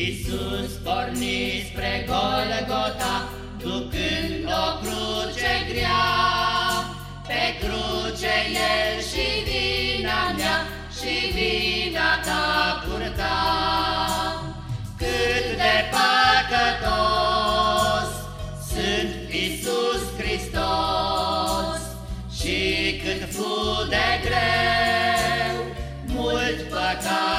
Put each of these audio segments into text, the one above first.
Iisus porni spre Golgota, ducând o cruce grea. Pe cruce El și vina mea și vina ta purta. Cât de păcătos sunt Iisus Hristos și cât fu de greu, mult păcatul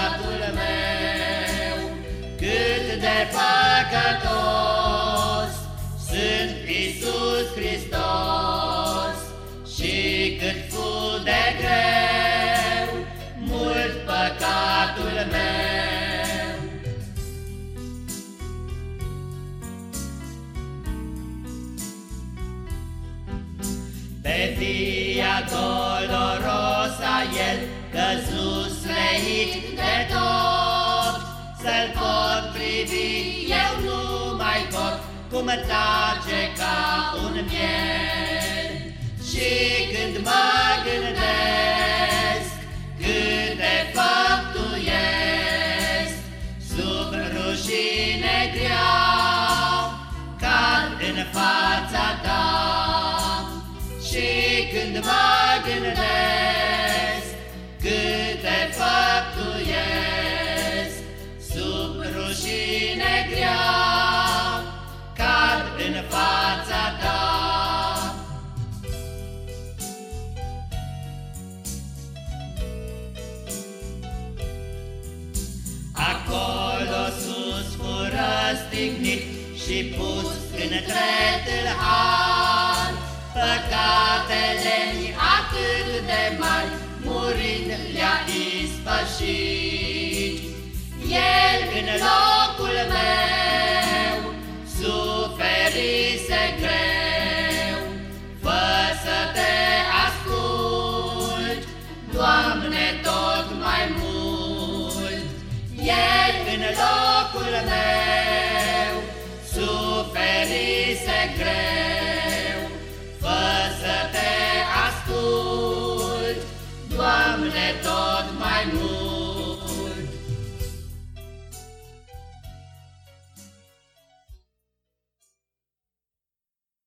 cât fu de greu, mult păcatul meu. Pe via dolorosa el căzu sleit de tot, Să-l pot privi, eu nu mai pot, cum tace ca un miel. Gândesc câte făptuiesc, sub rușine grea, cad în fața ta. Acolo sus fură stignit și pus între tâlhari, atât de mari, murind le-a ispășit. El în locul meu suferise greu, fă să te ascult, Doamne, tot mai mult. El în locul meu Doamne, Doamne,